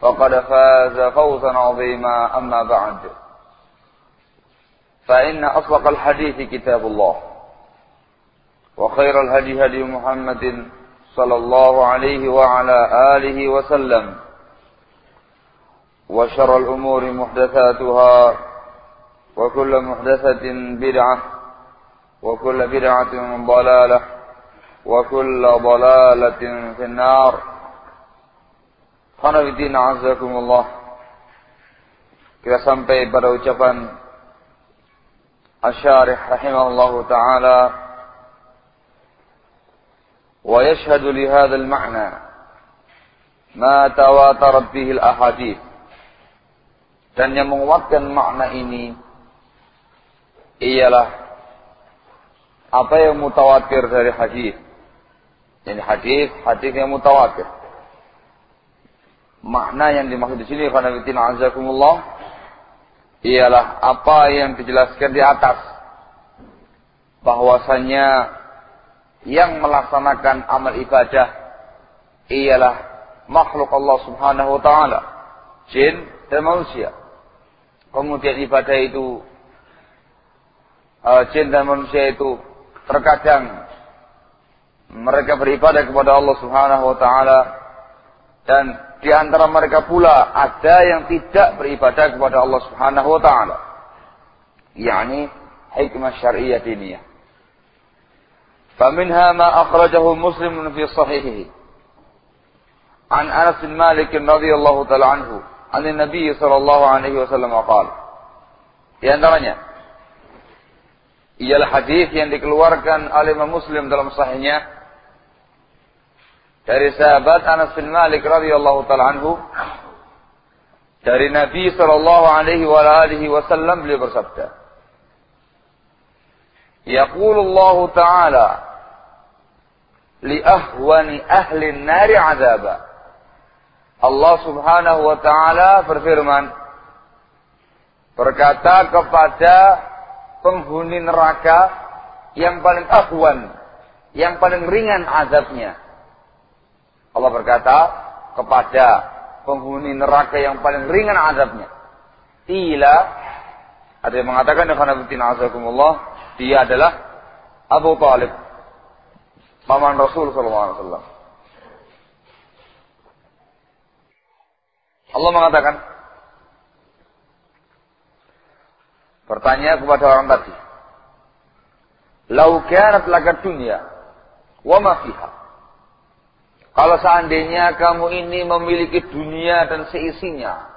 فقد فاز فوزا عظيما أما بعد. فإن أصدق الحديث كتاب الله وخير الهدي هدي محمد صلى الله عليه وعلى آله وسلم وشر الأمور محدثاتها وكل محدثة بدعة وكل بدعة ضلالة وكل ضلالة في النار. Khanafiddin azakumullah. Kita sampai pada ucapan Asyarih rahimahullahu ta'ala wa yashhadu li hadha al-ma'na ma tawatarat bihi al-ahadith dan yang menguatkan makna ini ialah apa yang mutawatir dari hadis. Jadi hadis, hadis yang mutawatir. Makna yang dimaksud di sini karena azakumullah ialah apa yang dijelaskan di atas bahwasanya yang melaksanakan amal ibadah ialah makhluk Allah Subhanahu wa taala, jin dan manusia. Kemudian ibadah itu uh, jin dan manusia itu terkadang mereka beribadah kepada Allah Subhanahu wa taala dan di antara mereka pula ada yang tidak beribadah kepada Allah Subhanahu wa taala. yakni hikmah syariah diniyah. فمنها ما أخرجه مسلم في صحيحه عن أنس بن مالك رضي الله تعالى عنه عن النبي صلى الله عليه وسلم قال di antaranya ialah hadis yang dikeluarkan oleh Imam Muslim dalam sahihnya dari sahabat Anas bin Malik radhiyallahu taala anhu dari Nabi sallallahu alaihi wa alihi wasallam beliau bersabda Yaqulu Allah taala li ahwani ahli an-nar 'adzaba Allah Subhanahu wa taala berfirman berkata kepada penghuni neraka yang paling ahwan yang paling ringan azabnya Allah berkata kepada penghuni neraka yang paling ringan azabnya. Ila ada yang mengatakan dengan azakumullah dia adalah Abu Talib paman Rasul sallallahu alaihi wasallam. Allah mengatakan bertanya kepada orang tadi Lau kanat laka wa ma fiha kalau seandainya kamu ini memiliki dunia dan seisinya,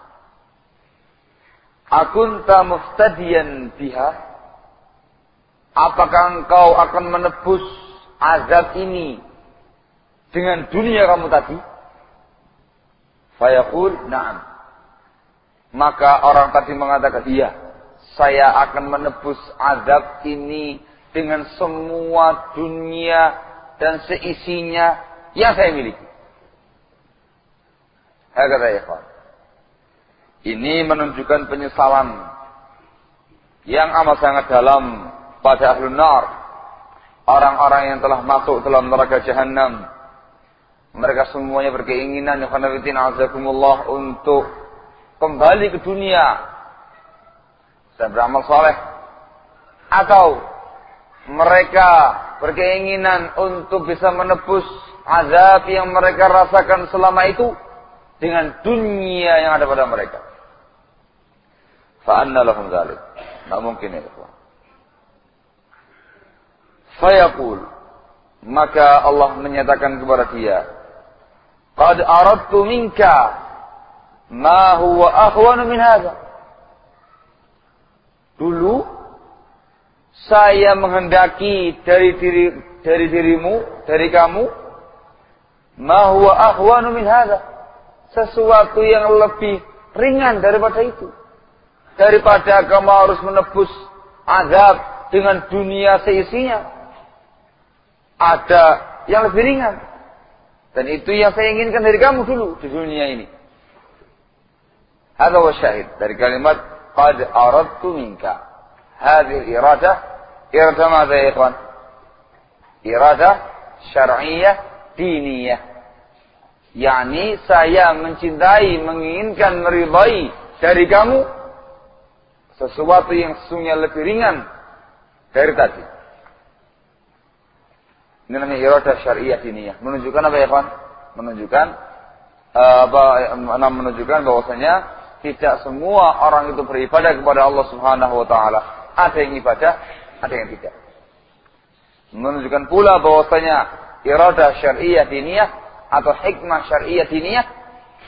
akunta muftadiyan biha, apakah engkau akan menebus azab ini dengan dunia kamu tadi? Fayaqul na'am. Maka orang tadi mengatakan, iya, saya akan menebus azab ini dengan semua dunia dan seisinya yang saya miliki. Hakata ikhwan. Ini menunjukkan penyesalan yang amat sangat dalam pada ahlun nar. Orang-orang yang telah masuk dalam neraka jahanam. Mereka semuanya berkeinginan ya azakumullah untuk kembali ke dunia dan beramal soleh. Atau mereka berkeinginan untuk bisa menebus azab yang mereka rasakan selama itu dengan dunia yang ada pada mereka. Fa'anna lahum dzalik. Tidak mungkin ya ikhwan. Fayaqul. Maka Allah menyatakan kepada dia. Qad aradtu minka ma huwa akhwanu min hadha. Dulu saya menghendaki dari diri dari dirimu, dari kamu Mahuwa ahwanu min hadha. Sesuatu yang lebih ringan daripada itu. Daripada kamu harus menebus azab dengan dunia seisinya. Ada yang lebih ringan. Dan itu yang saya inginkan dari kamu dulu di dunia ini. Hadha wa syahid. Dari kalimat Qad aradtu minka. Hadil iradah. Iradah ma'adha ya ikhwan. Iradah syar'iyah diniyah. yakni saya mencintai, menginginkan, meridai dari kamu sesuatu yang sesungguhnya lebih ringan dari tadi. Ini namanya iradah syariah ini ya. Menunjukkan apa ya, kawan? Menunjukkan uh, apa menunjukkan bahwasanya tidak semua orang itu beribadah kepada Allah Subhanahu wa taala. Ada yang ibadah, ada yang tidak. Menunjukkan pula bahwasanya iradah syariah diniyah atau hikmah syariah diniyah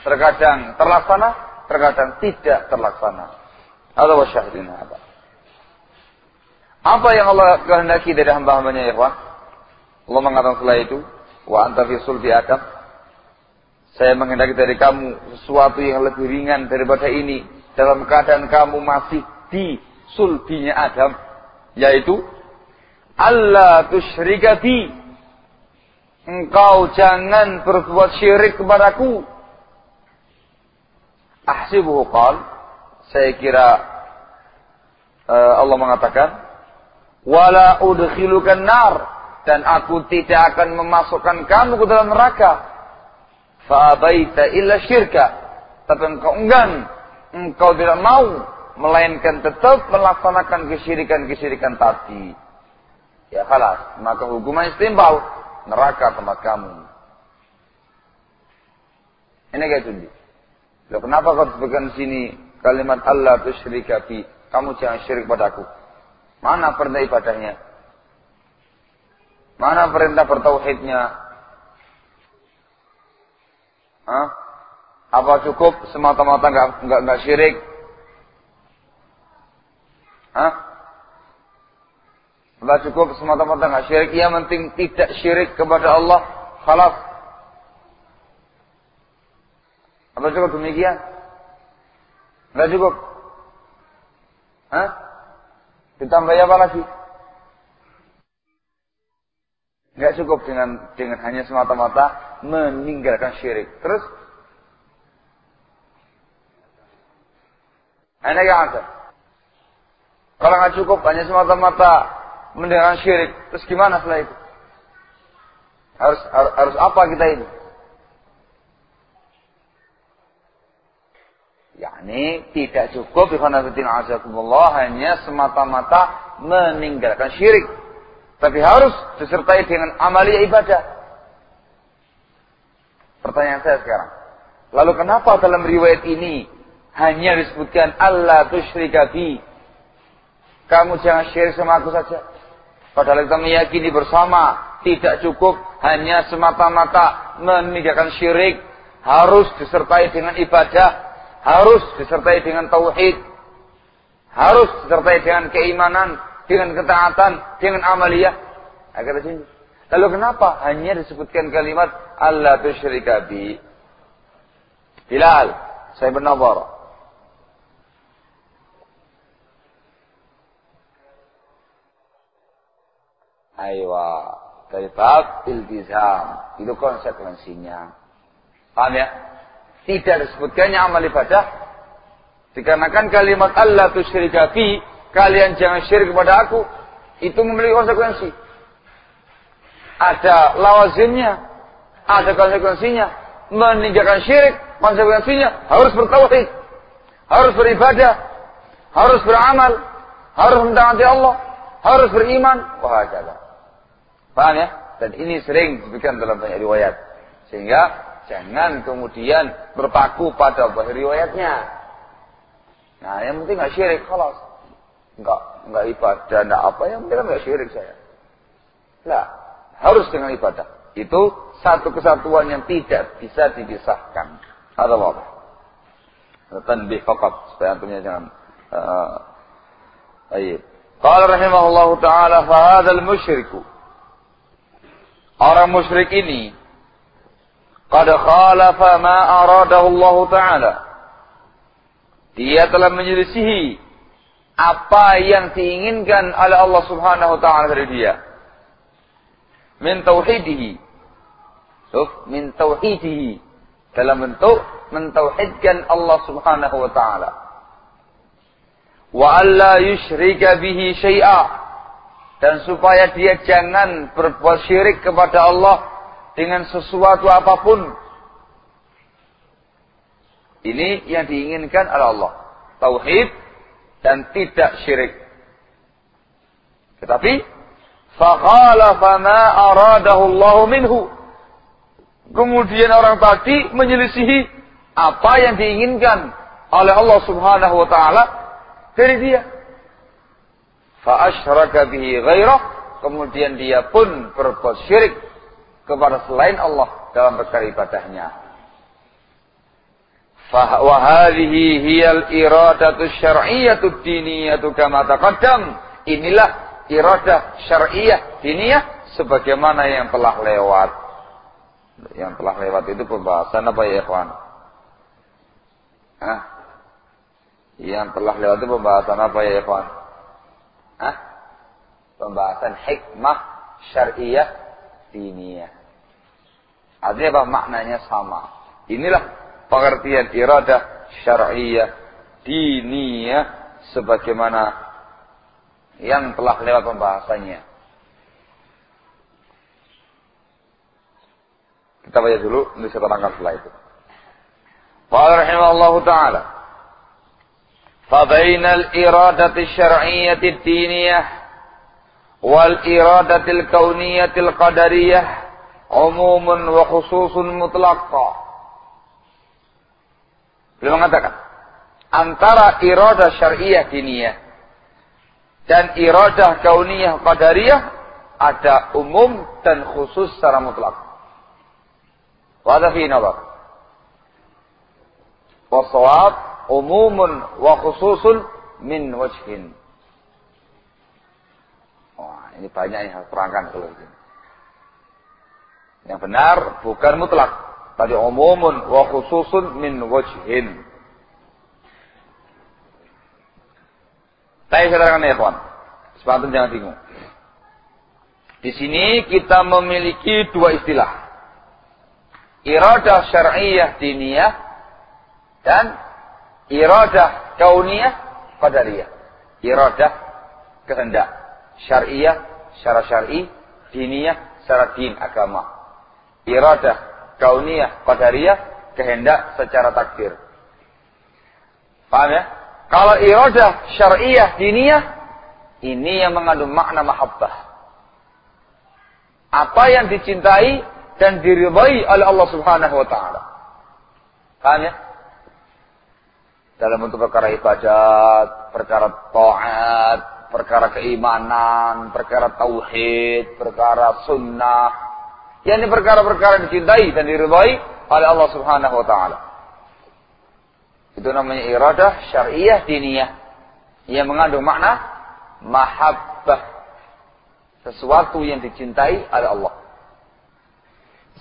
terkadang terlaksana, terkadang tidak terlaksana. Ada wa syahidin apa? Apa yang Allah kehendaki dari hamba-hambanya ya kawan? Allah mengatakan setelah itu, wa anta fi sulbi Adam. Saya menghendaki dari kamu sesuatu yang lebih ringan daripada ini dalam keadaan kamu masih di sulbinya Adam, yaitu Allah tusyrika bi. Engkau jangan berbuat syirik kepadaku. Ahsibuhu qal. Saya kira uh, Allah mengatakan wala udkhilukan nar dan aku tidak akan memasukkan kamu ke dalam neraka. Fa abaita illa syirka. Tapi engkau enggan. Engkau tidak mau melainkan tetap melaksanakan kesyirikan-kesyirikan tadi. Ya kalah maka hukuman istimbal neraka tempat kamu ini kayak itu Loh, kenapa kau sebutkan sini Kalimat Allah tusyrika bi. Kamu jangan syirik padaku. Mana perintah ibadahnya? Mana perintah bertauhidnya? Hah? Apa cukup semata-mata nggak nggak nggak syirik? Hah? Apa cukup semata-mata nggak syirik? Yang penting tidak syirik kepada Allah. Khalas. Apa cukup demikian? Enggak cukup. Hah? Ditambah apa lagi? Enggak cukup dengan dengan hanya semata-mata meninggalkan syirik. Terus Ini yang ada. Kalau nggak cukup hanya semata-mata meninggalkan syirik, terus gimana setelah itu? Harus harus, harus apa kita ini? yakni tidak cukup hanya semata-mata meninggalkan syirik. Tapi harus disertai dengan amalia ibadah. Pertanyaan saya sekarang. Lalu kenapa dalam riwayat ini hanya disebutkan Allah tusyrika bi kamu jangan syirik sama aku saja padahal kita meyakini bersama tidak cukup hanya semata-mata meninggalkan syirik harus disertai dengan ibadah harus disertai dengan tauhid, harus disertai dengan keimanan, dengan ketaatan, dengan amaliyah. Agar sini. Lalu kenapa hanya disebutkan kalimat Allah tusyrika bi? Bilal, saya bernazar. Aywa, dari bab iltizam. Itu konsekuensinya. Paham ya? tidak disebutkannya amal ibadah dikarenakan kalimat Allah tusyrika fi kalian jangan syirik kepada aku, itu memiliki konsekuensi. Ada lawazimnya, ada konsekuensinya. Meninggalkan syirik, konsekuensinya harus bertauhid, harus beribadah, harus beramal, harus mentaati Allah, harus beriman, wahakala. Paham ya? Dan ini sering disebutkan dalam banyak riwayat. Sehingga jangan kemudian berpaku pada riwayatnya. Nah, yang penting nggak syirik, kalau nggak nggak ibadah, nggak apa yang penting nggak syirik saya. Lah, harus dengan ibadah. Itu satu kesatuan yang tidak bisa dipisahkan. Ada apa? Tanbih fakat supaya antumnya jangan uh, Baik. Qala rahimahullahu taala fa hadzal musyriku Orang musyrik ini qad khalafa ma aradahu Allah taala. Dia telah menyelisihi apa yang diinginkan oleh Allah Subhanahu wa taala dari dia. Min tauhidihi. Suf, min tauhidihi. Dalam bentuk mentauhidkan Allah Subhanahu wa taala. Wa alla yusyrika bihi syai'a dan supaya dia jangan berbuat syirik kepada Allah dengan sesuatu apa pun. Ini yang diinginkan oleh Allah. Tauhid dan tidak syirik. Tetapi aradahu Allah minhu. Kemudian orang tadi menyelisihi apa yang diinginkan oleh Allah Subhanahu wa taala dari dia fa'asyraka bihi ghairah. Kemudian dia pun berbuat syirik kepada selain Allah dalam perkara ibadahnya. Wa hadhihi hiyal iradatu syar'iyyatu diniyatu kama taqaddam. Inilah iradah syar'iyyah diniyah sebagaimana yang telah lewat. Yang telah lewat itu pembahasan apa ya ikhwan? Hah? yang telah lewat itu pembahasan apa ya ikhwan? Pembahasan hikmah syariah diniyah. Artinya apa? Maknanya sama. Inilah pengertian iradah syariah diniyah sebagaimana yang telah lewat pembahasannya. Kita baca dulu, nanti saya terangkan setelah itu. Qala rahimahullahu ta'ala. فبين الإرادة الشرعية الدينية wal iradatil kauniyatil qadariyah umumun wa khususun mutlaqah. Beliau mengatakan antara irada syariah diniyah dan irada kauniyah qadariyah ada umum dan khusus secara mutlak. Wa fi nazar. Wasawab umumun wa khususun min wajhin. Wah, ini banyak yang harus terangkan kalau ini. Yang benar bukan mutlak, tadi umumun wa khususun min wajhin. Saya terangkan ya kawan. Sepatutnya jangan bingung. Di sini kita memiliki dua istilah. Iradah syar'iyah diniyah dan iradah kauniyah qadariyah. Iradah kehendak syariah secara syar'i, diniyah secara din agama. Iradah kauniyah qadariyah kehendak secara takdir. Paham ya? Kalau iradah syariah diniyah ini yang mengandung makna mahabbah. Apa yang dicintai dan diridhai oleh Allah Subhanahu wa taala. Paham ya? dalam bentuk perkara ibadat, perkara taat, perkara keimanan, perkara tauhid, perkara sunnah. Yang ini perkara-perkara dicintai dan diridhai oleh Allah Subhanahu wa taala. Itu namanya iradah syariah diniyah yang mengandung makna mahabbah. Sesuatu yang dicintai oleh Allah.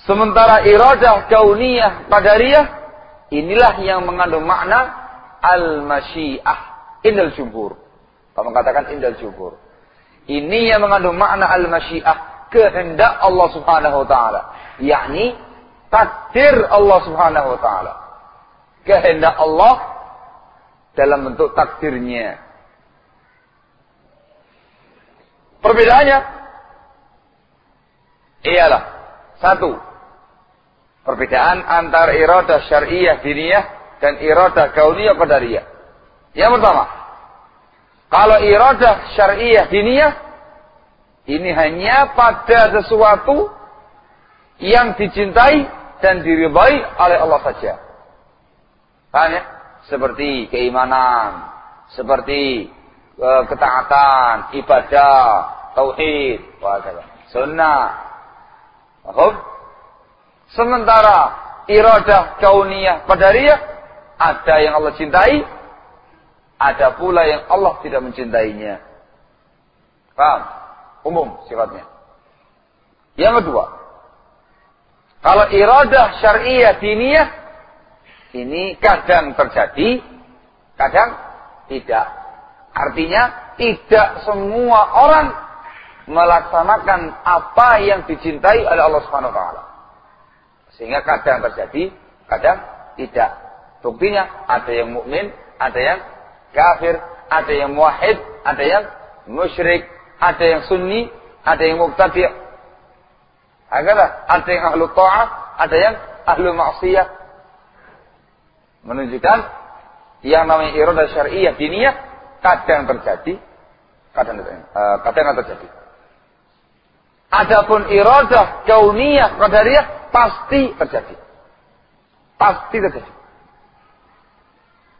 Sementara iradah kauniyah qadariyah inilah yang mengandung makna al-masyiah indal jumhur. Kamu katakan indal jumhur. Ini yang mengandung makna al-masyiah, kehendak Allah Subhanahu wa taala, yakni takdir Allah Subhanahu wa taala. Kehendak Allah dalam bentuk takdirnya. Perbedaannya ialah satu, perbedaan antara iradah syariah diniyah dan iradah kauniyah qadariyah. Yang pertama, kalau iradah syariah diniyah ini hanya pada sesuatu yang dicintai dan diridhai oleh Allah saja. Paham ya? Seperti keimanan, seperti uh, ketaatan, ibadah, tauhid, sunnah. Sementara iradah kauniyah qadariyah ada yang Allah cintai, ada pula yang Allah tidak mencintainya. Paham? Umum sifatnya. Yang kedua, kalau iradah syariah diniyah ini kadang terjadi, kadang tidak. Artinya tidak semua orang melaksanakan apa yang dicintai oleh Allah Subhanahu wa. Sehingga kadang terjadi, kadang tidak. Buktinya ada yang mukmin, ada yang kafir, ada yang muwahhid, ada yang musyrik, ada yang sunni, ada yang mubtadi'. Agar ada yang ahlu ta'ah, ada yang ahlu maksiyah. Menunjukkan yang namanya iradah syariah diniyah kadang terjadi, kadang uh, kadang terjadi. Adapun iradah kauniyah qadariyah pasti terjadi. Pasti terjadi.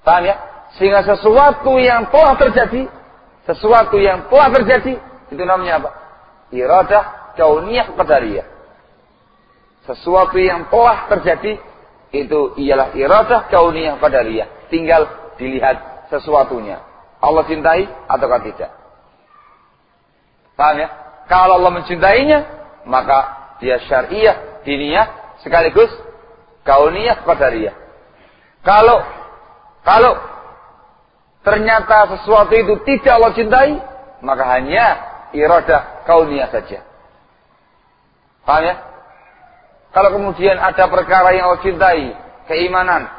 Paham ya? Sehingga sesuatu yang telah terjadi, sesuatu yang telah terjadi, itu namanya apa? Iradah kauniyah qadariyah. Sesuatu yang telah terjadi, itu ialah iradah kauniyah qadariyah. Tinggal dilihat sesuatunya. Allah cintai ataukah tidak. Paham ya? Kalau Allah mencintainya, maka dia syariah, diniyah, sekaligus kauniyah, qadariyah. Kalau kalau ternyata sesuatu itu tidak Allah cintai, maka hanya iradah kauniyah saja. Paham ya? Kalau kemudian ada perkara yang Allah cintai, keimanan,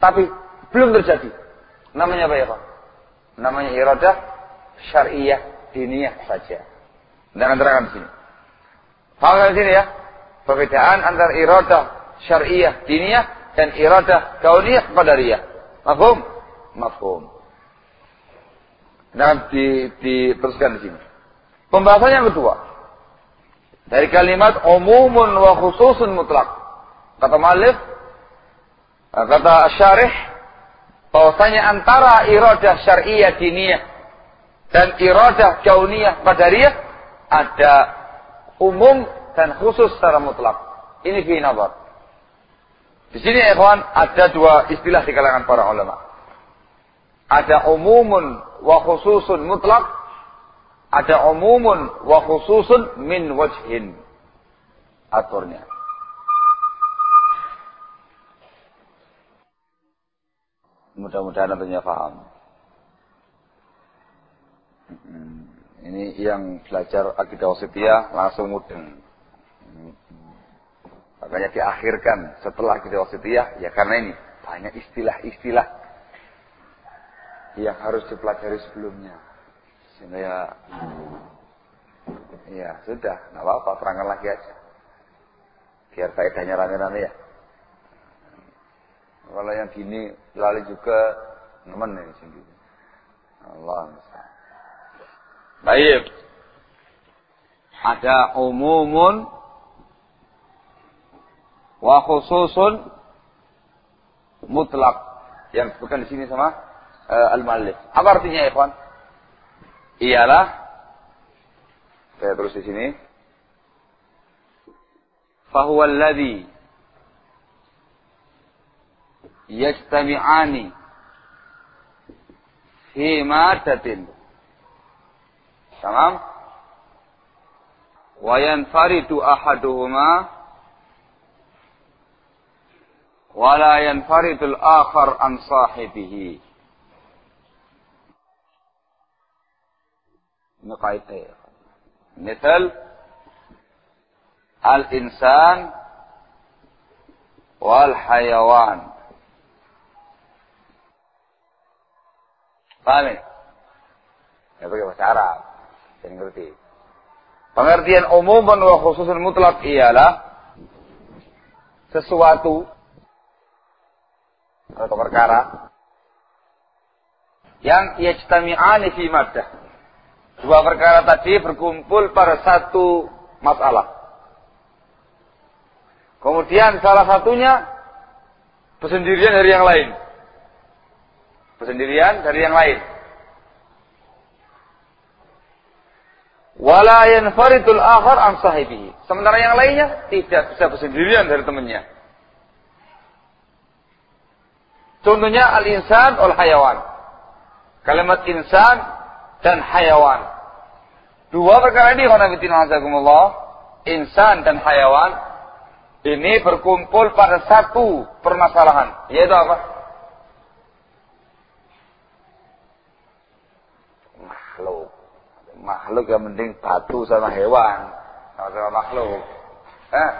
tapi belum terjadi, namanya apa ya Pak? Namanya iradah syariah diniyah saja. Dan terangkan di sini. Paham di sini ya? Perbedaan antara iradah syariah diniyah dan iradah kauniyah qadariyah. Mafhum? Mafhum. Nah, di, diteruskan di sini. Pembahasan yang kedua. Dari kalimat umumun wa khususun mutlak. Kata malif, kata syarih, bahwasanya antara iradah syariah diniyah dan iradah kauniyah qadariyah ada umum dan khusus secara mutlak. Ini fi nazar. Di sini ikhwan ada dua istilah di kalangan para ulama. Ada umumun wa khususun mutlak, ada umumun wa khususun min wajhin. Aturnya. Mudah-mudahan tentunya paham. Hmm, ini yang belajar akidah wasitiyah langsung mudeng. Makanya diakhirkan setelah akidah wasitiyah ya karena ini banyak istilah-istilah yang harus dipelajari sebelumnya. Sehingga ya, ya sudah, nggak apa-apa, terangkan lagi aja. Biar faedahnya rame-rame ya. Kalau yang gini lali juga nemen nih sini. Allah Baik. Ada umumun wa khususun mutlak yang disebutkan di sini sama uh, al-muallif. Apa artinya ikhwan? Ialah saya terus di sini. Fahuwa alladhi yajtami'ani fi madatin. Tamam? Wa yanfaridu ahaduhuma ولا ينفرد الآخر عن صاحبه Ya. Misal al-insan wal hayawan. Paham ya? Ya pakai bahasa Arab. Saya ngerti. Pengertian umum wa khususun mutlak ialah sesuatu atau perkara yang yajtami'ani fi maddah. Dua perkara tadi berkumpul pada satu masalah. Kemudian salah satunya bersendirian dari yang lain. Bersendirian dari yang lain. Wala yanfaridul akhar an sahibihi. Sementara yang lainnya tidak bisa bersendirian dari temannya. Contohnya al-insan ol hayawan. Kalimat insan dan hayawan. Dua perkara ini insan dan hayawan ini berkumpul pada satu permasalahan, yaitu apa? makhluk yang penting batu sama hewan sama, sama makhluk Hah?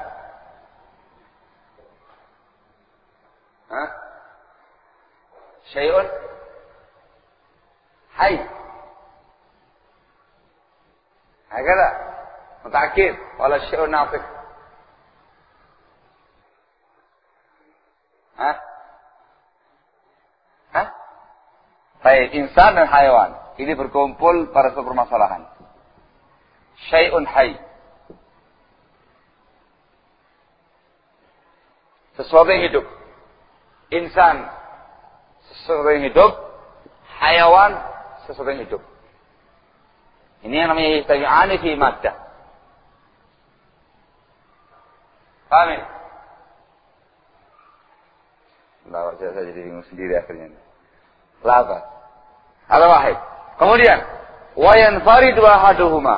Hah? Syai'un Hai هكذا متأكد ولا الشيء ناطق ها ها طيب إنسان dan حيوان ini berkumpul pada satu permasalahan. Syai'un hay. Sesuatu yang hidup. Insan. Sesuatu yang hidup. Hayawan. Sesuatu yang hidup. Ini yang namanya yajtami'ani fi maddah. Paham ini? Nah, saya jadi bingung sendiri akhirnya. Lapa. Ada wahid. Kemudian, wayan farid ahaduhuma.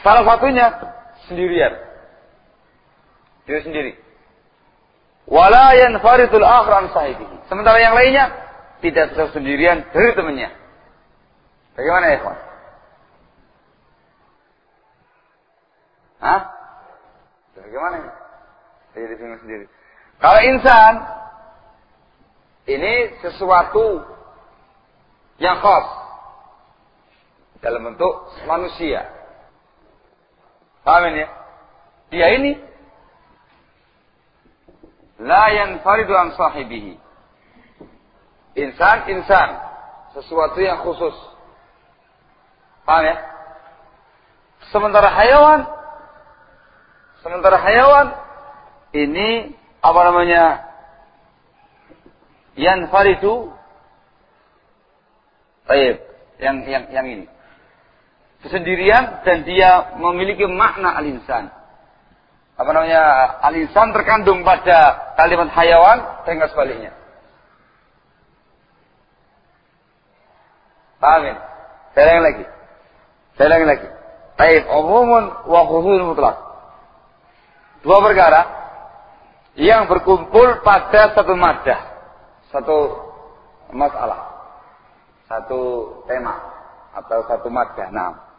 Salah satunya sendirian. Dia sendiri. Wala yanfaridul akhar an sahibihi. Sementara yang lainnya tidak bisa sendirian dari temannya. Bagaimana ya, kawan? Hah? Bagaimana ini? Jadi bingung sendiri. Kalau insan ini sesuatu yang khas dalam bentuk manusia. Paham ya? Dia ini la yanfaridu an sahibihi. Insan insan, sesuatu yang khusus. Paham ya? Sementara hayawan sementara hayawan ini apa namanya? Yanfaridu Baik, yang yang yang ini sendirian dan dia memiliki makna al-insan. Apa namanya? Al-insan terkandung pada kalimat hayawan dengan sebaliknya. Paham ya? Saya lagi. Saya lagi. Taib umumun wa khusus mutlak. Dua perkara yang berkumpul pada satu madah, satu masalah, satu tema atau satu madah. Nah,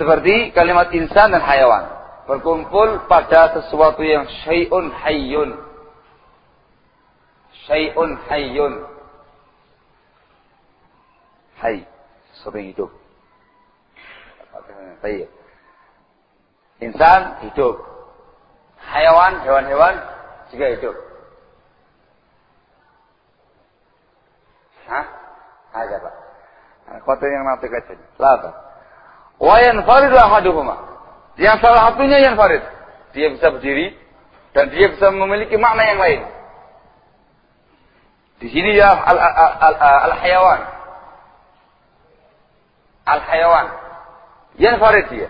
seperti kalimat insan dan hayawan. Berkumpul pada sesuatu yang syai'un hayyun. Syai'un hayyun. Hay. Sesuatu yang hidup. Baik. Insan hidup. Hayawan, hewan-hewan juga hidup. Hah? Ada pak. Kota yang nanti kecil. Lapa. Wa yanfaridu ahaduhuma. Yang salah satunya yang farid. Dia bisa berdiri dan dia bisa memiliki makna yang lain. Di sini ya al-hayawan. Al-hayawan. Yang farid dia.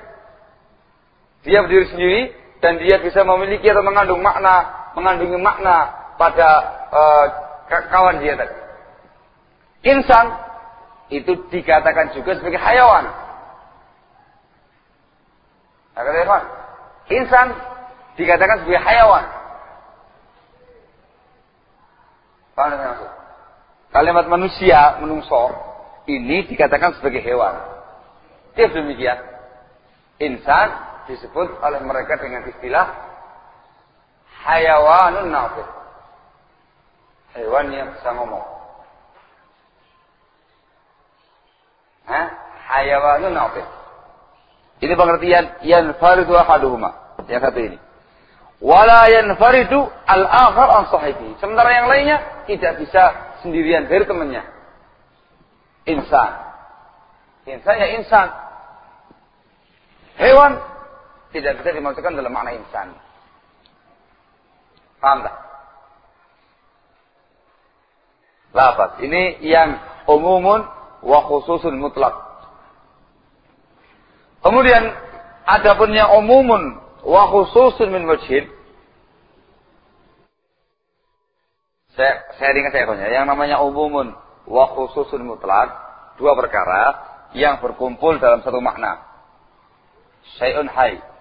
Dia berdiri sendiri dan dia bisa memiliki atau mengandung makna, mengandungi makna pada uh, kawan dia tadi. Insan itu dikatakan juga sebagai hayawan. Ikhwan, insan dikatakan sebagai hayawan. Kalimat manusia, menungso, ini dikatakan sebagai hewan. Dia demikian. Insan disebut oleh mereka dengan istilah hayawanun nafid. Hewan yang bisa ngomong. Hah? hayawanun nafiq. Ini pengertian yanfaridu ahaduhuma. Yang satu ini. Wala yanfaridu al-akhar an sahibi. Sementara yang lainnya tidak bisa sendirian dari temannya. Insan. Insan ya insan. Hewan tidak bisa dimasukkan dalam makna insan. Paham tak? Lafaz. Ini yang umumun wa khususun mutlak. Kemudian adapun yang umumun wa khususun min wajhin. Saya, saya saya Yang namanya umumun wa khususun mutlak. Dua perkara yang berkumpul dalam satu makna. Syai'un hai.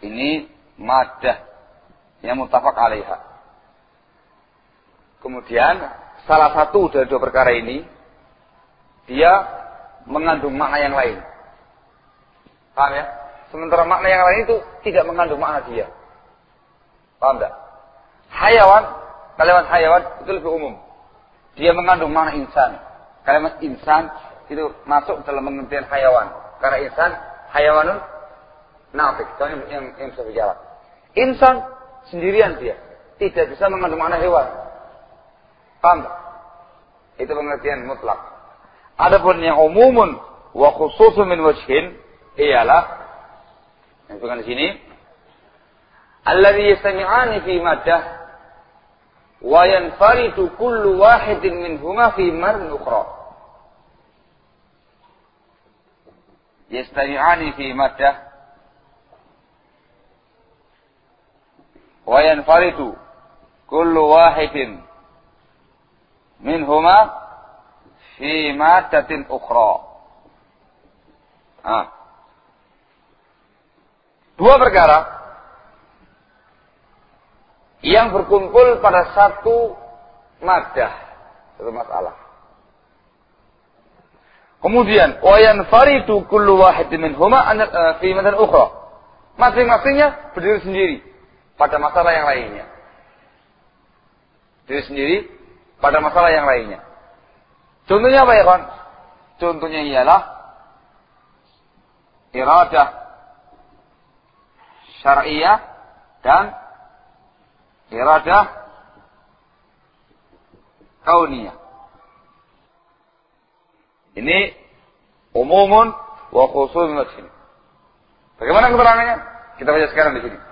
Ini madah yang mutafak alaiha. Kemudian salah satu dari dua perkara ini dia mengandung makna yang lain. Paham ya? Sementara makna yang lain itu tidak mengandung makna dia. Paham tidak? Hayawan, kalimat hayawan itu lebih umum. Dia mengandung makna insan. Kalimat insan itu masuk dalam pengertian hayawan. Karena insan, hayawanun nafik. Yang, yang, yang bisa bicara. Insan sendirian dia. Tidak bisa mengandung makna hewan. Paham? Itu pengertian mutlak. Adapun yang umumun wa khususun min wajhin ialah yang bukan di sini alladhi yastami'ani fi maddah wa yanfaridu kullu wahidin minhuma fi marn ukhra yastami'ani fi maddah wa yanfaridu kullu wahidin minhuma fi maddatin ukhra ah Dua perkara yang berkumpul pada satu madah, satu masalah. Kemudian, wayan faridu kullu wahidin minhuma eh, fi madan ukhra. Masing-masingnya berdiri sendiri pada masalah yang lainnya. Berdiri sendiri pada masalah yang lainnya. Contohnya apa ya, kawan? Contohnya ialah iradah syariah dan iradah kauniyah. Ini umumun wa khususun. Bagaimana keterangannya? Kita baca sekarang di sini.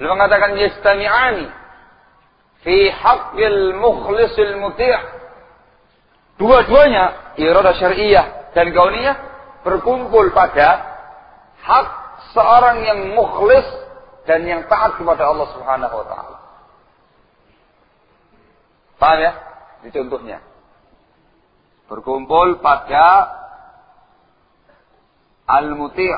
Beliau mengatakan yastami'ani fi haqqil mukhlisil muti' Dua-duanya iradah syariah dan kauniyah berkumpul pada hak seorang yang mukhlis dan yang taat kepada Allah Subhanahu wa taala. Paham ya? Ini contohnya. Berkumpul pada al-muti'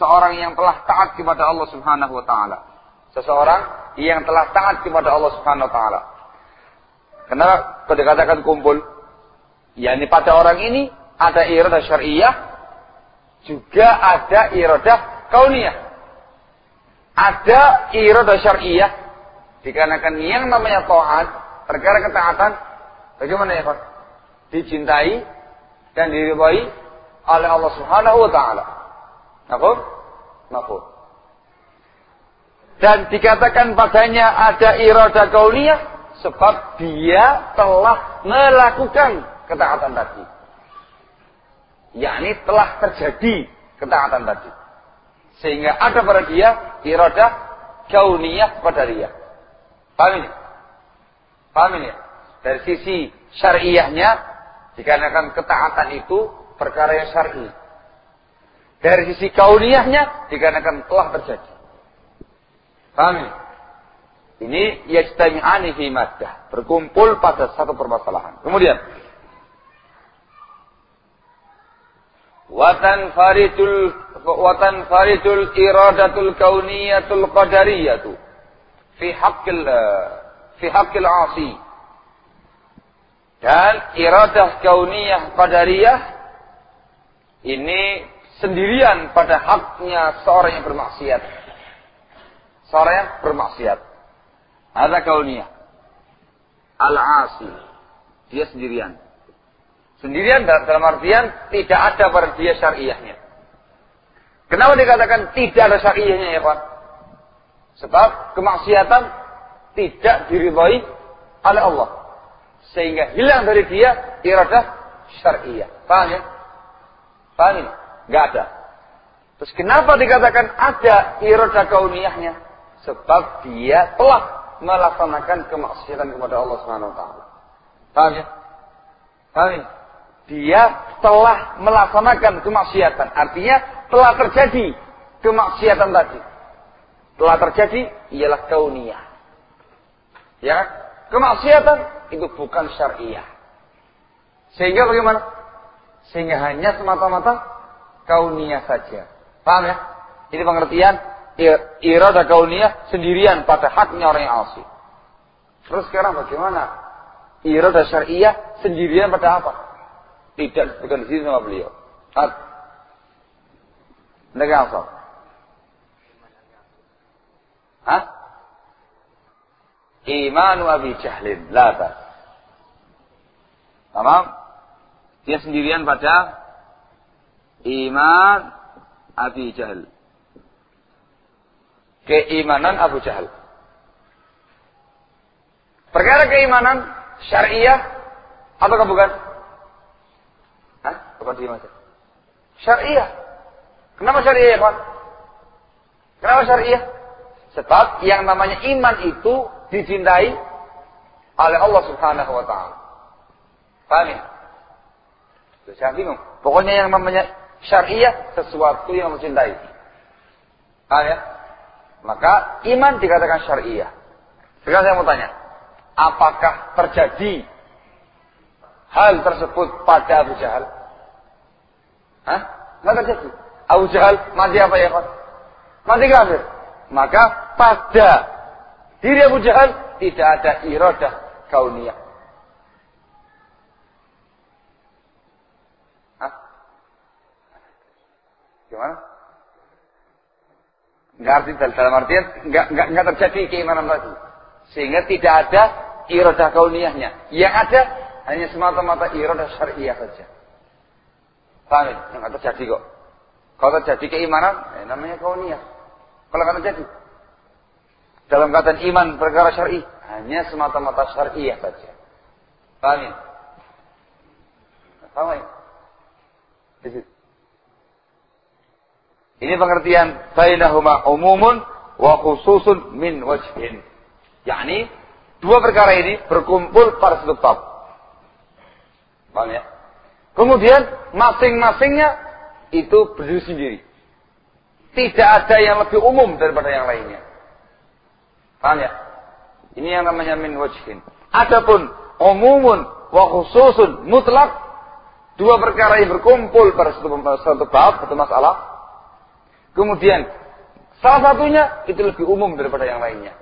seorang yang telah taat kepada Allah Subhanahu wa taala. Seseorang yang telah taat kepada Allah Subhanahu wa taala. Kenapa pada katakan kumpul? Ya, ini pada orang ini ada iradah syariah juga ada iradah kauniyah. Ada iradah syariah dikarenakan yang namanya taat, perkara ketaatan bagaimana ya Pak? Dicintai dan diridhai oleh Allah Subhanahu wa taala. Nafum? Nafum. Dan dikatakan padanya ada iradah kauniyah sebab dia telah melakukan ketaatan tadi yakni telah terjadi ketaatan tadi. Sehingga ada pada dia iradah kauniyah pada dia. Paham ini? Paham ini? Dari sisi syariahnya dikarenakan ketaatan itu perkara yang syar'i. Dari sisi kauniyahnya dikarenakan telah terjadi. Paham ini? Ini yajtami'ani fi maddah. Berkumpul pada satu permasalahan. Kemudian watan faridul watan faridul iradatul kauniyatul qadariyatu fi haqqil fi haqqil asi dan iradah kauniyah qadariyah ini sendirian pada haknya seorang yang bermaksiat seorang yang bermaksiat ada kauniyah al-asi dia sendirian Sendirian dalam artian tidak ada pada dia syariahnya. Kenapa dikatakan tidak ada syariahnya ya Pak? Sebab kemaksiatan tidak diridhoi oleh Allah. Sehingga hilang dari dia iradah syariah. Paham ya? Paham ini? Gak ada. Terus kenapa dikatakan ada iradah kauniyahnya? Sebab dia telah melaksanakan kemaksiatan kepada Allah Subhanahu wa taala. Paham ya? Paham ya? Dia telah melaksanakan kemaksiatan. Artinya telah terjadi kemaksiatan tadi. Telah terjadi ialah kauniyah. Ya, kemaksiatan itu bukan syariah. Sehingga bagaimana? Sehingga hanya semata-mata kauniyah saja. Paham ya? Ini pengertian irada kauniyah sendirian pada haknya orang yang asli. Terus sekarang bagaimana? Irada syariah sendirian pada apa? Tidak bukan di sini sama beliau. Negara asal. Hah? Imanu Abi Jahlin. Lata. Tamam? Dia sendirian pada iman Abi Jahal. Keimanan Abu Jahal. Perkara keimanan syariah atau bukan? Hah? Bukan di mana? Syariah. Kenapa syariah ya, Pak? Kenapa syariah? Sebab yang namanya iman itu dicintai oleh Allah Subhanahu wa taala. Paham ya? Jangan bingung. Pokoknya yang namanya syariah sesuatu yang mencintai. Paham ya? Maka iman dikatakan syariah. Sekarang saya mau tanya, apakah terjadi hal tersebut pada Abu Jahal? Hah? Nggak terjadi. Abu Jahal mati apa ya, Pak? Mati kafir. Maka pada diri Abu Jahal tidak ada iradah kauniyah. Hah? Gimana? Enggak arti dalam artian enggak, enggak, enggak terjadi keimanan tadi. Sehingga tidak ada iradah kauniyahnya. Yang ada hanya semata-mata iradah syariah saja. Paham? Yang enggak terjadi kok. Kalau terjadi keimanan, eh, namanya kauniyah. Kalau enggak terjadi. Dalam kata iman perkara syar'i, hanya semata-mata syariah saja. Paham ya? Paham ya? Ini pengertian bainahuma umumun wa khususun min wajhin. Yakni dua perkara ini berkumpul pada satu bab. Paham ya? Kemudian masing-masingnya itu berdiri sendiri. Tidak ada yang lebih umum daripada yang lainnya. Paham ya? Ini yang namanya min wajhin. Adapun umumun wa khususun mutlak dua perkara yang berkumpul pada satu, satu bab, satu masalah. Kemudian salah satunya itu lebih umum daripada yang lainnya.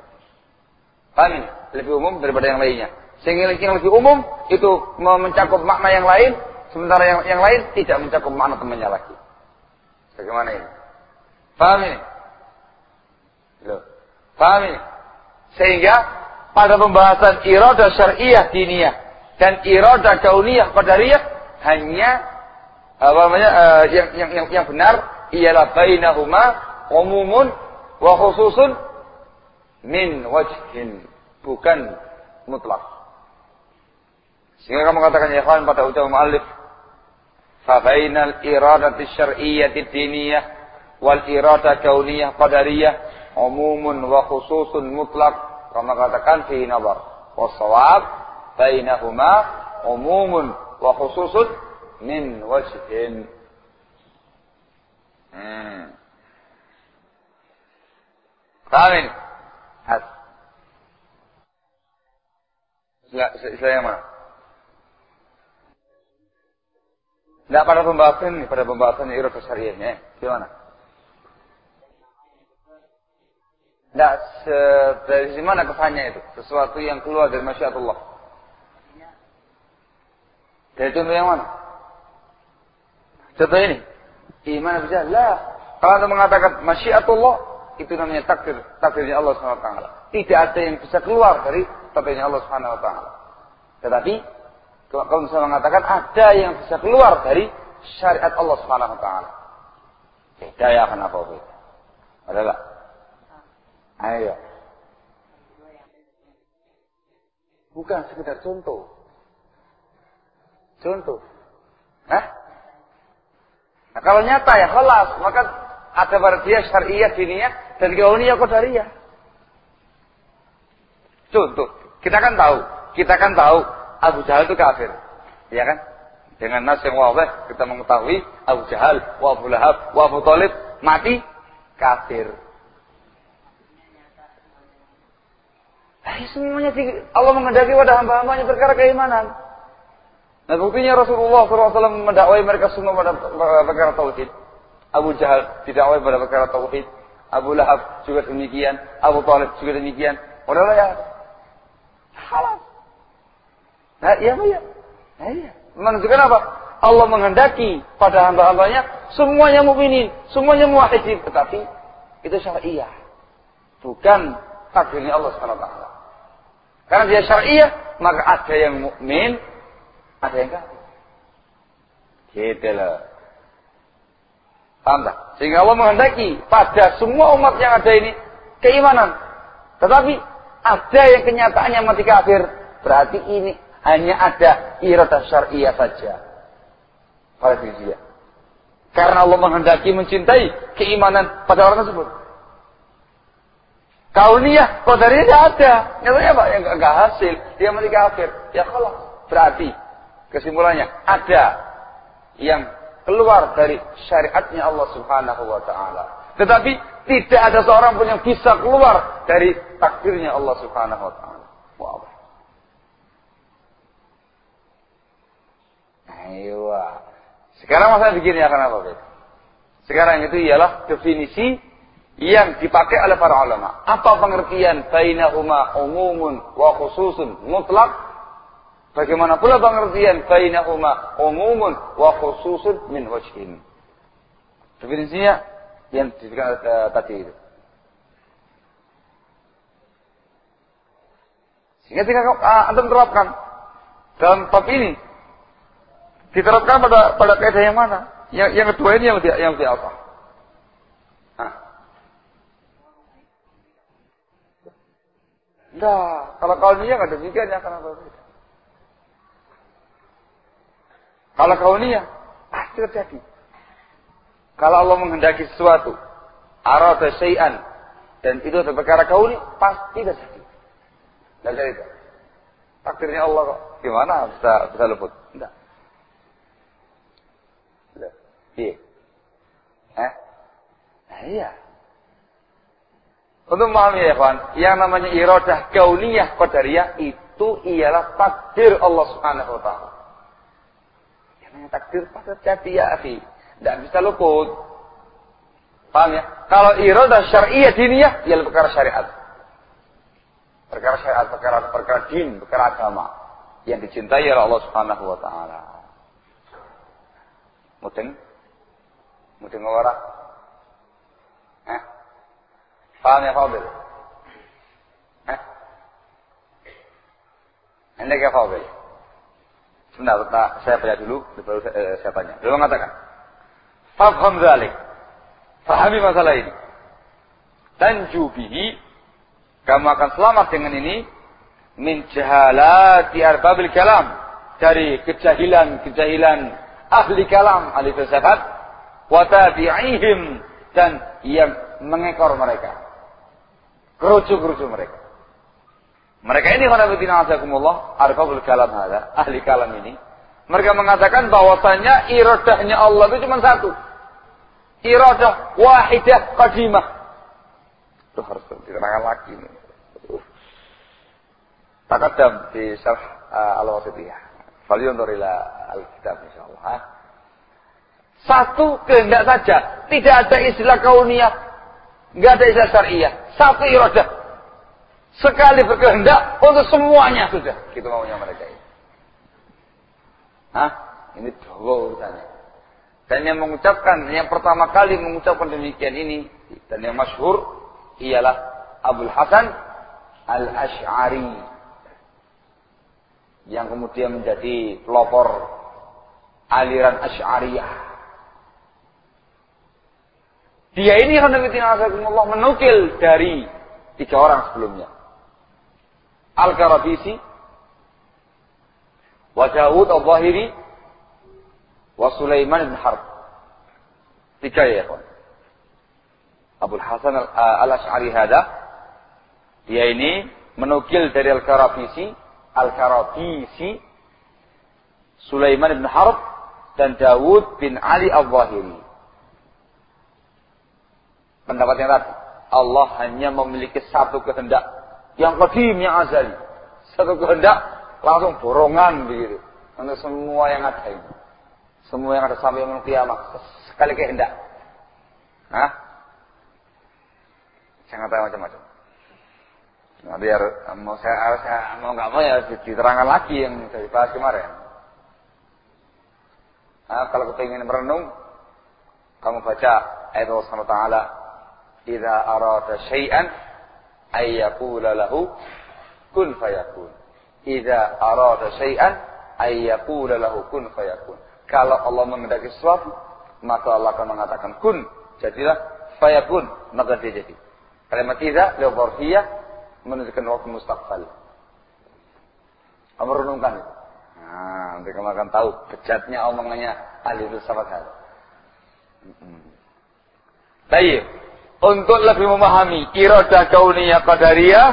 Paham ini? Lebih umum daripada yang lainnya. Sehingga yang lebih umum itu mencakup makna yang lain, sementara yang, yang lain tidak mencakup makna temannya lagi. Bagaimana ini? Paham ini? Loh. Paham ini? Sehingga pada pembahasan iradah syariah diniyah dan iradah kauniyah qadariyah hanya apa namanya uh, yang, yang yang yang benar ialah bainahuma umumun wa khususun min wajhin bukan mutlak. Sehingga kamu katakan ya kawan pada ucapan muallif fa bainal iradati syar'iyyati diniyah wal irada kauniyah qadariyah umumun wa khususun mutlak kama katakan fi nazar wasawab bainahuma umumun wa khususun min wajhin hmm. Amin. As. Istilah yang mana? Tidak pada pembahasan ini, pada pembahasan iroh syariahnya. Gimana? Tidak, dari mana kesannya itu? Sesuatu yang keluar dari masyiatullah. Dari contoh yang mana? Contoh ini. Iman bisa. Lah. Kalau anda mengatakan masyiatullah, itu namanya takdir takdirnya Allah taala. Tidak ada yang bisa keluar dari takdirnya Allah taala. Tetapi Kalau misalnya mengatakan ada yang bisa keluar dari syariat Allah wa taala. Hidayah kenapa beda? Ada enggak? Ayo. Bukan sekedar contoh. Contoh. Hah? Kalau nyata ya kelas, maka ada pada dia syariah diniyah dan kauniyah qadariyah. Contoh, kita kan tahu, kita kan tahu Abu Jahal itu kafir. Ya kan? Dengan nas yang wabah kita mengetahui Abu Jahal, wa Abu Lahab, wa Abu Talib mati kafir. Nah, semuanya Allah mengendaki pada hamba-hambanya perkara keimanan. Nah buktinya Rasulullah SAW mendakwai mereka semua pada perkara tauhid. Abu Jahal didakwai pada perkara tauhid. Abu Lahab juga demikian. Abu Talib juga demikian. Udahlah ya. Halal. Nah, iya iya. Nah, iya. Menunjukkan apa? Allah menghendaki pada hamba-hambanya semuanya mukminin, semuanya muwahhidin, tetapi itu syariah. Bukan takdirnya Allah SWT. Karena dia syariah, maka ada yang mukmin, ada yang kafir. Gitu loh. Paham? Sehingga Allah menghendaki pada semua umat yang ada ini keimanan. Tetapi ada yang kenyataannya mati kafir. Berarti ini hanya ada iradah syariah saja. Pada diri. Karena Allah menghendaki mencintai keimanan pada orang tersebut. Kauniyah, qadariyah tidak ada. Nyatanya apa? Yang enggak hasil. Dia mati kafir. Ya kalau berarti Kesimpulannya, ada yang keluar dari syariatnya Allah Subhanahu wa taala. Tetapi tidak ada seorang pun yang bisa keluar dari takdirnya Allah Subhanahu wa taala. Wow. Ayo. Sekarang masalah begini akan apa, Bet? Sekarang itu ialah definisi yang dipakai oleh para ulama. Apa pengertian bainahuma umumun wa khususun mutlak Bagaimana pula pengertian bainahuma umumun wa khususun min wajhin. Definisinya yang disebutkan uh, tadi itu. Sehingga jika uh, antum terapkan dalam bab ini diterapkan pada pada kaidah yang mana? Yang, yang kedua ini yang yang lebih apa? Nah. Kalau kalau dia nggak demikian ya karena apa? Kalau kauniyah, pasti terjadi. Kalau Allah menghendaki sesuatu, arada syai'an, dan itu adalah perkara kauni, pasti terjadi. Tidak jadi itu. Takdirnya Allah kok. Gimana bisa bisa luput? Tidak. Iya. Eh? Nah, iya. Untuk memahami ya kawan, yang namanya iradah kauniyah qadariyah itu ialah takdir Allah Subhanahu wa taala. Namanya takdir pasti terjadi ya akhi. Tidak bisa luput. Paham ya? Kalau iradah syariah diniyah, ya perkara syariat. Perkara syariat, perkara perkara din, perkara agama yang dicintai oleh Allah Subhanahu wa taala. Mungkin mungkin orang Eh? Paham ya Fadil? Eh? Anda ya Fadil? Sebentar, saya baca dulu, baru saya, eh, saya tanya. Beliau mengatakan, Fafham zalik. Fahami masalah ini. Tanju bihi, kamu akan selamat dengan ini, min jahalati arbabil kalam. Dari kejahilan-kejahilan ahli kalam, ahli filsafat, watabi'ihim, dan yang mengekor mereka. Kerucu-kerucu mereka. Mereka ini khonabidina azakumullah, arbabul kalam ada, ahli kalam ini. Mereka mengatakan bahwasanya iradahnya Allah itu cuma satu. Iradah wahidah qadimah. Itu harus diterangkan lagi. Takadam di syarh uh, al-wasitiyah. Falyundur ila al-kitab insyaallah. Satu kehendak saja. Tidak ada istilah kauniyah. Tidak ada istilah syariah. Satu iradah. Sekali berkehendak untuk semuanya sudah. Gitu maunya mereka ini. Hah? Ini dua urusannya. Dan yang mengucapkan, yang pertama kali mengucapkan demikian ini, dan yang masyhur ialah Abdul Hasan Al-Ash'ari. yang kemudian menjadi pelopor aliran Asy'ariyah. Dia ini menukil dari tiga orang sebelumnya. Al-Karabisi, wa Dawud al-Zahiri, wa Sulaiman bin Harb. Tiga ya, kawan. Abu Hasan al-Ash'ari hada, dia ini menukil dari Al-Karabisi, Al-Karabisi, Sulaiman bin Harb, dan Dawud bin Ali al-Zahiri. Pendapat yang tadi. Allah hanya memiliki satu kehendak yang qadim yang azali. Satu kehendak langsung borongan begitu. Untuk semua yang ada ini. Semua yang ada sampai yang kiamat. Sekali kehendak. Hah? Jangan tahu macam-macam. Nah, biar mau saya, saya mau nggak mau ya diterangkan lagi yang saya bahas kemarin. Nah, kalau kepingin merenung, kamu baca ayat Allah Subhanahu Taala idza arada syai'an ay yaqula lahu kun fayakun. Idza arada syai'an ay yaqula lahu kun fayakun. Kalau Allah mengendaki sesuatu, maka Allah akan mengatakan kun, jadilah fayakun, maka dia jadi. Kalimat idza li dzarfiyah menunjukkan waktu mustaqbal. Kamu renungkan itu. Nah, nanti kamu akan tahu bejatnya omongannya ahli filsafat hal. Baik untuk lebih memahami iradah kauniyah qadariyah,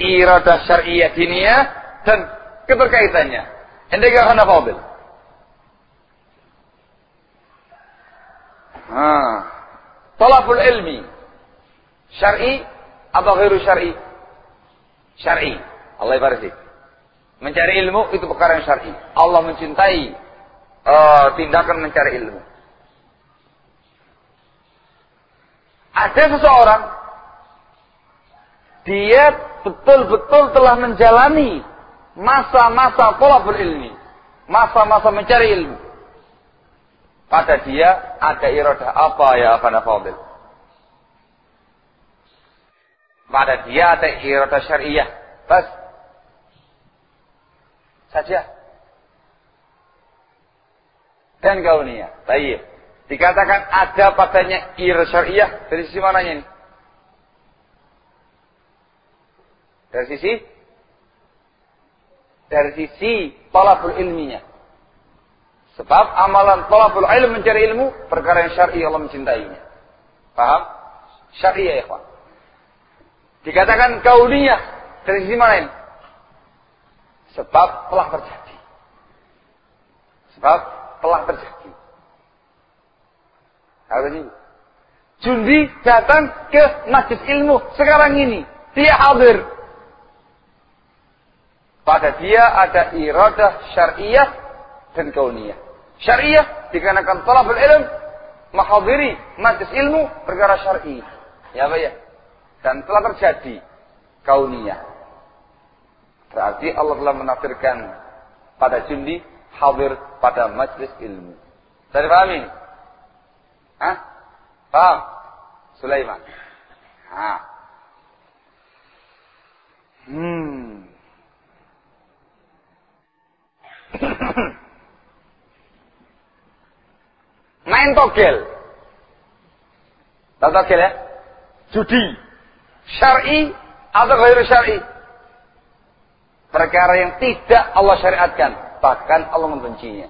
iradah syariah diniyah dan keterkaitannya. Hendaknya hana fadil. Ah. Talabul ilmi syar'i atau ghairu syar'i? Syar'i. Allah ibarasi. Mencari ilmu itu perkara yang syar'i. Allah mencintai uh, tindakan mencari ilmu. Ada seseorang dia betul-betul telah menjalani masa-masa pola berilmi, masa-masa mencari ilmu. Pada dia ada iradah apa ya Abana Fadil? Pada dia ada iradah syariah. Bas. Saja. Dan kauniyah. Baik. Dikatakan ada padanya ir syariah dari sisi mananya ini? Dari sisi dari sisi talabul ilminya. Sebab amalan talabul ilm mencari ilmu perkara yang syar'i Allah mencintainya. Paham? Syar'i ya ikhwan. Dikatakan kauniyah dari sisi mana ini? Sebab telah terjadi. Sebab telah terjadi. Hari Jundi datang ke majlis ilmu sekarang ini. Dia hadir. Pada dia ada iradah syariah dan kauniyah. Syariah dikarenakan talabul ilm mahadiri majlis ilmu perkara syar'i. Ya Pak ya? Dan telah terjadi kauniyah. Berarti Allah telah menafsirkan pada jundi hadir pada majlis ilmu. Saya paham ini? Hah? Paham? Sulaiman. Ha. Hmm. Main togel. Tahu togel ya? Judi. Syar'i atau ghairi syar'i? Perkara yang tidak Allah syariatkan. Bahkan Allah membencinya.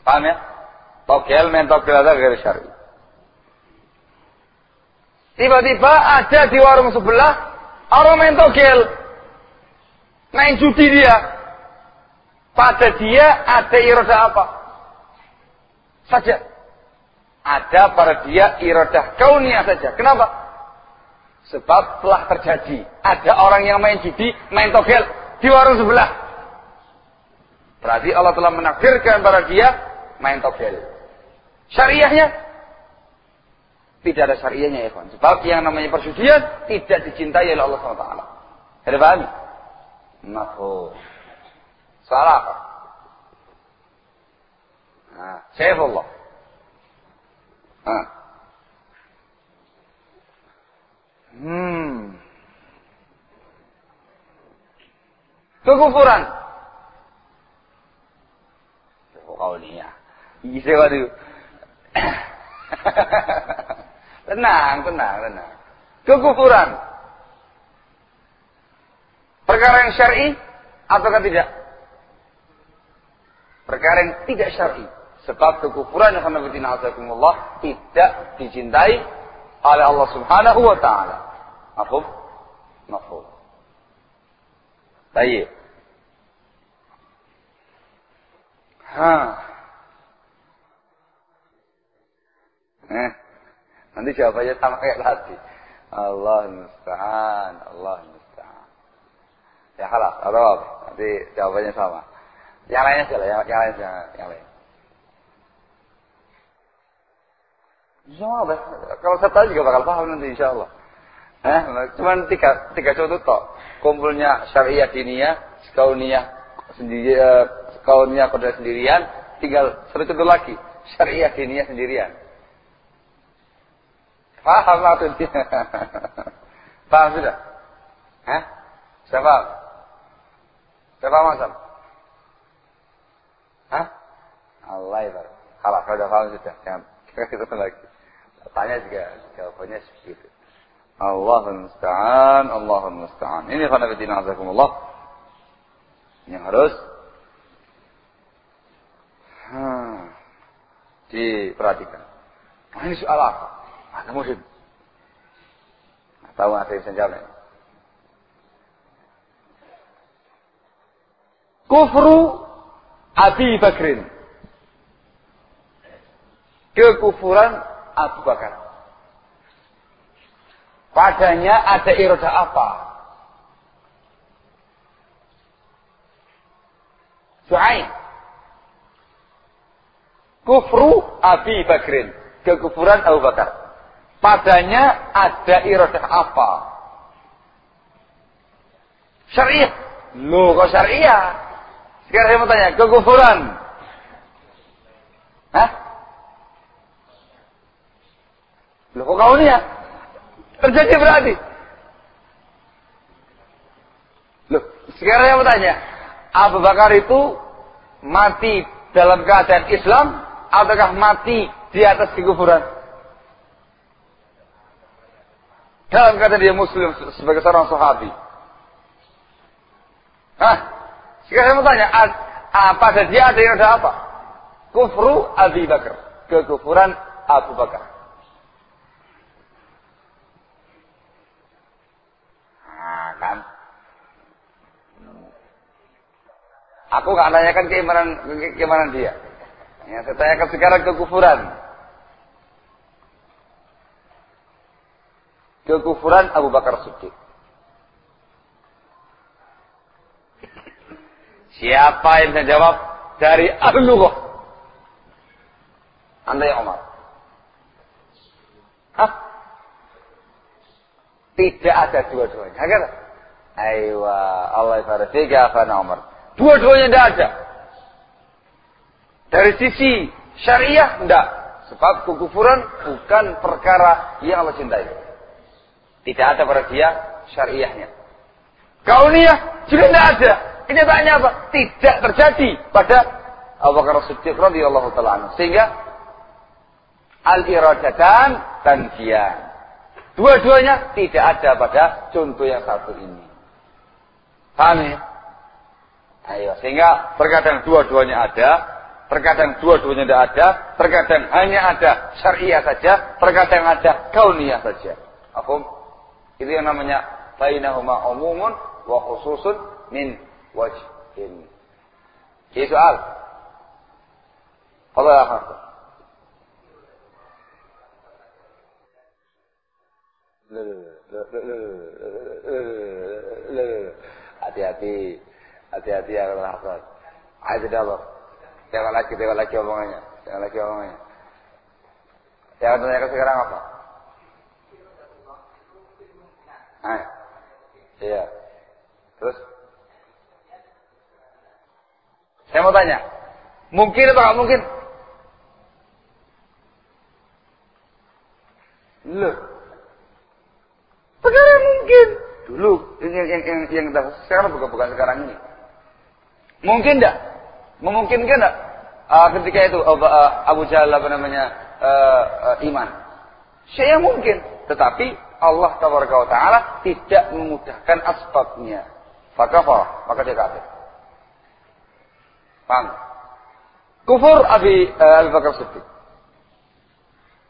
Paham ya? Togel main togel ada garis syar'i. Tiba-tiba ada di warung sebelah orang main togel. Main judi dia. Pada dia ada iroda apa? Saja. Ada pada dia irodah kaunia saja. Kenapa? Sebab telah terjadi. Ada orang yang main judi, main togel di warung sebelah. Berarti Allah telah menakdirkan pada dia main togel. Syariahnya tidak ada syariahnya ya kawan. Sebab yang namanya perjudian tidak dicintai oleh Allah SWT. Ada paham? Mafhum. Salah? Nah, Allah. Nah. Hmm. Kekufuran kauniyah. Iya waduh. tenang, tenang, tenang. Kekufuran. Perkara yang syar'i ataukah tidak? Perkara yang tidak syar'i. Sebab kekufuran yang azakumullah tidak dicintai oleh Allah Subhanahu wa taala. Mafhum? Mafhum. Baik. Ha. Eh, nanti jawabannya sama kayak tadi. Allah musta'an, Allah musta'an. Ya kalah, atau apa? Nanti jawabannya sama. Yang lainnya saja, yang, yang lain jangan, yang lain. Allah, kalau saya tahu juga bakal paham nanti insya Allah. Eh, cuman tiga, tiga contoh tok. Kumpulnya syariah diniyah, kauniyah sendiri, eh, kauniyah kode sendirian, tinggal satu contoh lagi, syariah diniyah sendirian. Paham maksudnya? Paham sudah? Hah? Siapa? Siapa masam? Hah? Allah ya Kalau sudah paham sudah, jangan kita lagi. Tanya juga jawabannya seperti itu. Allahul musta'an, Allahul musta'an. Ini khana bidina azakumullah. Yang harus hmm, diperhatikan. Nah, ini soal apa? Musim. Nah, tahu ada yang jawab Kufru Abi Bakrin. Kekufuran Abu Bakar. Padanya ada iroda apa? Su'ain. Kufru Abi Bakrin. Kekufuran Abu Bakar. Padanya ada iroda apa? Syariah. Loh kok syariah? Sekarang saya mau tanya, kekufuran. Hah? Loh kok kau ya? Terjadi berarti. Loh, sekarang saya mau tanya. Abu Bakar itu mati dalam keadaan Islam ataukah mati di atas kekufuran? Dalam keadaan dia muslim sebagai seorang sahabi. Hah? Sekarang saya tanya, pada dia ada yang ada apa? Kufru Abu Bakar. Kekufuran Abu Bakar. kan? Aku nggak nanyakan keimanan keimanan dia. Yang saya tanyakan sekarang kekufuran. Kekufuran Abu Bakar Siddiq. Siapa yang bisa jawab dari ahlu Anda yang Umar. Hah? Tidak ada dua-duanya. Agar Aywa, Allah tiga apa Umar. Dua-duanya tidak ada. Dari sisi syariah tidak. Sebab kekufuran bukan perkara yang Allah cintai. Tidak ada pada dia syariahnya. Kauniyah juga tidak ada. Kenyataannya apa? Tidak terjadi pada Abu Bakar Siddiq radhiyallahu taala Sehingga al-iradatan dan dia. Dua-duanya tidak ada pada contoh yang satu ini. Paham ya? Ayo, sehingga terkadang dua-duanya ada, terkadang dua-duanya tidak ada, terkadang hanya ada syariah saja, terkadang ada kauniyah saja. Apa? Itu yang namanya bainahuma umumun wa khususun min wajhin. Jadi soal. Allah ya Hati-hati. Hati-hati ya kalau hafal. Ayo Allah. Jangan lagi, jangan lagi omongannya. Jangan lagi omongannya. Yang tanya sekarang apa? Ayo. Iya. Terus? Saya mau tanya. Mungkin atau nggak mungkin? Loh. Perkara mungkin. Dulu yang yang yang, yang sekarang bukan bukan sekarang ini. Mungkin enggak? Memungkinkan enggak? uh, ketika itu uh, Abu Jahal apa namanya uh, uh, iman. Syai yang mungkin, tetapi Allah Taala tidak memudahkan asbabnya. Maka maka dia kafir. Paham? Kufur Abi uh, Abu Bakar Siddiq.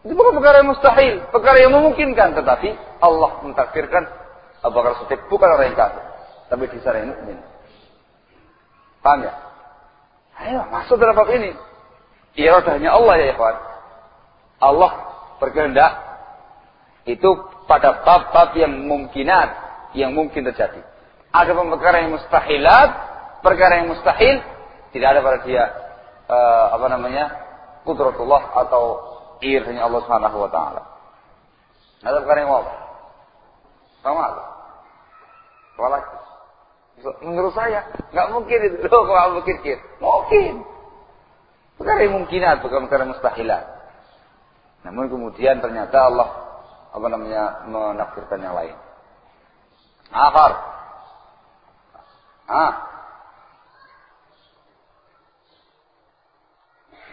Itu bukan perkara yang mustahil, perkara yang memungkinkan, tetapi Allah mentakdirkan Abu Bakar Siddiq bukan orang yang kafir, tapi di sana mukmin. Paham ya? Ayo masuk dalam bab ini. Iradahnya Allah ya ikhwan. Allah berkehendak itu pada bab-bab yang mungkinat, yang mungkin terjadi. Ada perkara yang mustahilat, perkara yang mustahil tidak ada pada dia uh, apa namanya kudratullah atau iradahnya Allah Subhanahu wa taala. Ada perkara yang apa? Sama. Walak. Menurut saya nggak mungkin itu. Loh kalau berpikir, mungkin. Perkara yang mungkinat, bukan perkara mustahilat. Namun kemudian ternyata Allah apa namanya menakdirkan yang lain. Akhar. Ah.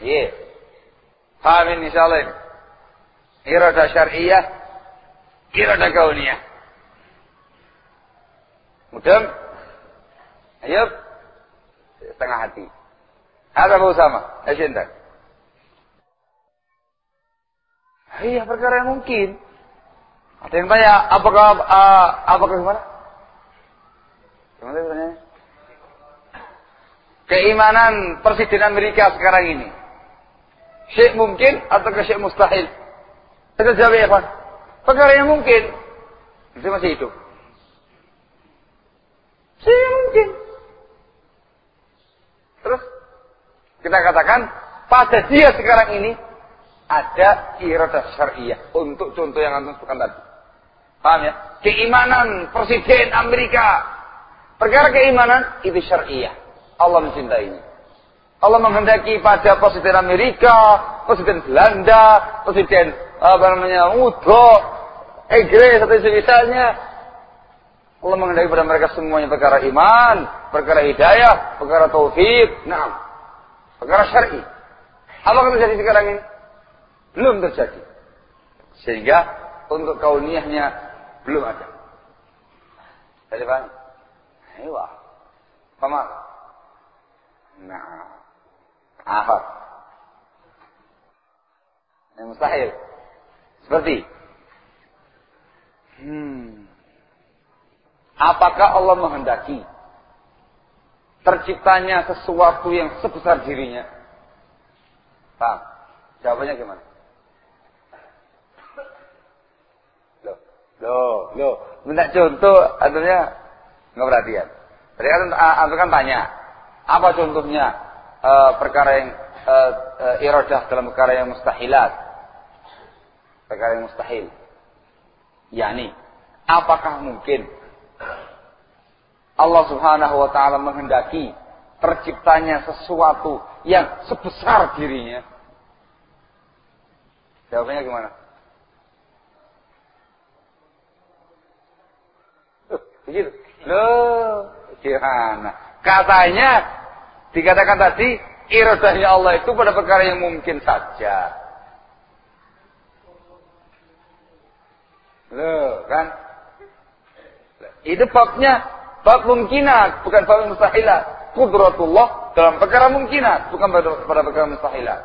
Iya. Paham insyaallah ini. Irada syariah, irada kauniyah. Mudah Ayo. Setengah hati. Ada Abu sama. Asyinta. Iya perkara yang mungkin. Ada yang tanya, apakah uh, apakah gimana? Gimana tanya? Keimanan Presiden Amerika sekarang ini. Syekh mungkin atau ke syekh mustahil? Kita jawab ya, Pak. Perkara yang mungkin. Itu masih hidup. Syekh mungkin. Terus kita katakan pada dia sekarang ini ada iradah syariah untuk contoh yang antum sebutkan tadi. Paham ya? Keimanan presiden Amerika. Perkara keimanan itu syariah. Allah mencintainya. Allah menghendaki pada presiden Amerika, presiden Belanda, presiden apa namanya Udo, Inggris atau misalnya Allah menghendaki pada mereka semuanya perkara iman, perkara hidayah, perkara taufik, nah, perkara syar'i. Apa yang terjadi sekarang ini? Belum terjadi. Sehingga untuk kauniyahnya belum ada. Jadi Pak, Ayo. Paham? Nah. Apa? Yang mustahil. Seperti Hmm. Apakah Allah menghendaki terciptanya sesuatu yang sebesar dirinya? Paham? Jawabannya gimana? Loh, loh. Minta contoh, artinya nggak perhatian. Tadi kan, aku kan tanya, apa contohnya e, perkara yang e, e, iradah dalam perkara yang mustahilat? Perkara yang mustahil. Yani, apakah mungkin Allah Subhanahu wa taala menghendaki terciptanya sesuatu yang sebesar dirinya? Jawabannya gimana? Begitu. Loh, gimana? Katanya dikatakan tadi iradahnya Allah itu pada perkara yang mungkin saja. Loh, kan? Itu babnya Bab mungkinat, bukan bab mustahilat. Kudratullah dalam perkara mungkinat, bukan pada perkara mustahilat.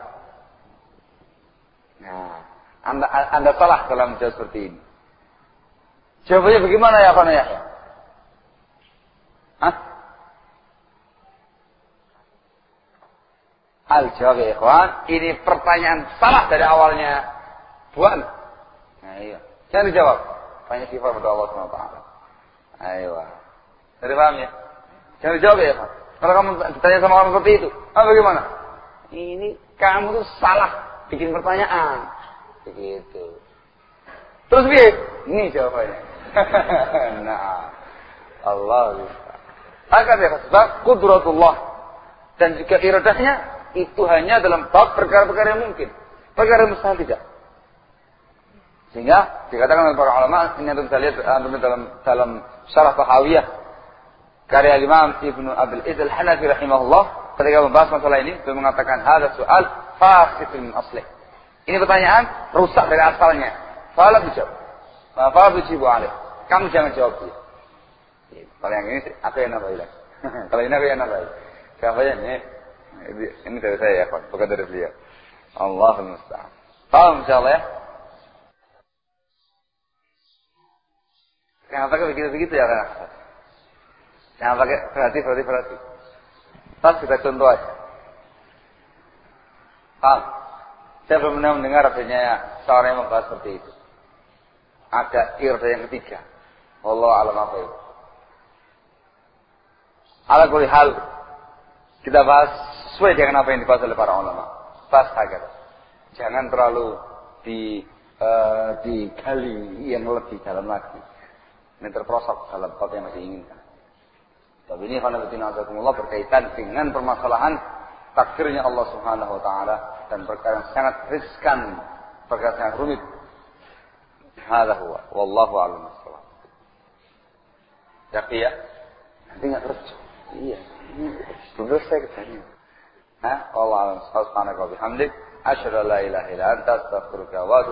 Nah, anda, anda salah dalam jawab seperti ini. Jawabannya bagaimana ya Pak Yahya? Hah? Al-jawab ya ikhwan, ini pertanyaan salah dari awalnya. Bukan. Nah, iya. Jangan dijawab. Tanya sifat pada Allah SWT. Ayo. Jadi paham ya? Jangan dijawab ya Pak. Kalau kamu ditanya sama orang seperti itu, ah bagaimana? Ini kamu tuh salah bikin pertanyaan. Begitu. Terus biar Ini jawabannya. nah, Allah. Akan ya sebab kudratullah dan juga iradahnya itu hanya dalam bab perkara-perkara yang mungkin. Perkara yang mustahil tidak. Sehingga dikatakan oleh para ulama ini anda bisa lihat dalam dalam syarah Tahawiyah karya Imam Ibnu Abil Iz Al-Hanafi rahimahullah ketika membahas masalah ini beliau mengatakan ada soal fasidun aslih. Ini pertanyaan rusak dari asalnya. Fala dijawab. Fala tujibu alaih. Kamu jangan jawab dia. Kalau yang ini aku yang nambahin. Kalau ini aku yang nambahin. Siapa ini? Ini dari saya ya, bukan dari beliau. Allah musta'an. Paham insyaallah ya? Jangan pakai begitu-begitu ya kan? Jangan pakai berarti berarti berarti. Tas kita contoh aja. Paham? Saya belum pernah mendengar adanya seorang yang membahas seperti itu. Ada irda yang ketiga. Allah alam apa itu. Ala hal kita bahas sesuai dengan apa yang dibahas oleh para ulama. Bahas agar jangan terlalu di uh, digali yang lebih dalam lagi. Ini terprosok dalam kota yang masih inginkan. Tapi ini karena Allah berkaitan dengan permasalahan takdirnya Allah Subhanahu wa taala dan perkara yang sangat riskan, perkara yang sangat rumit. Hada huwa wallahu a'lam bissawab. Ya, nanti enggak terus. Iya. Belum selesai kerjanya. Allah subhanahu wa bihamdik. Asyhadu an la ilaha illa anta astaghfiruka wa